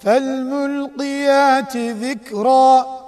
فالملقيات ذكرا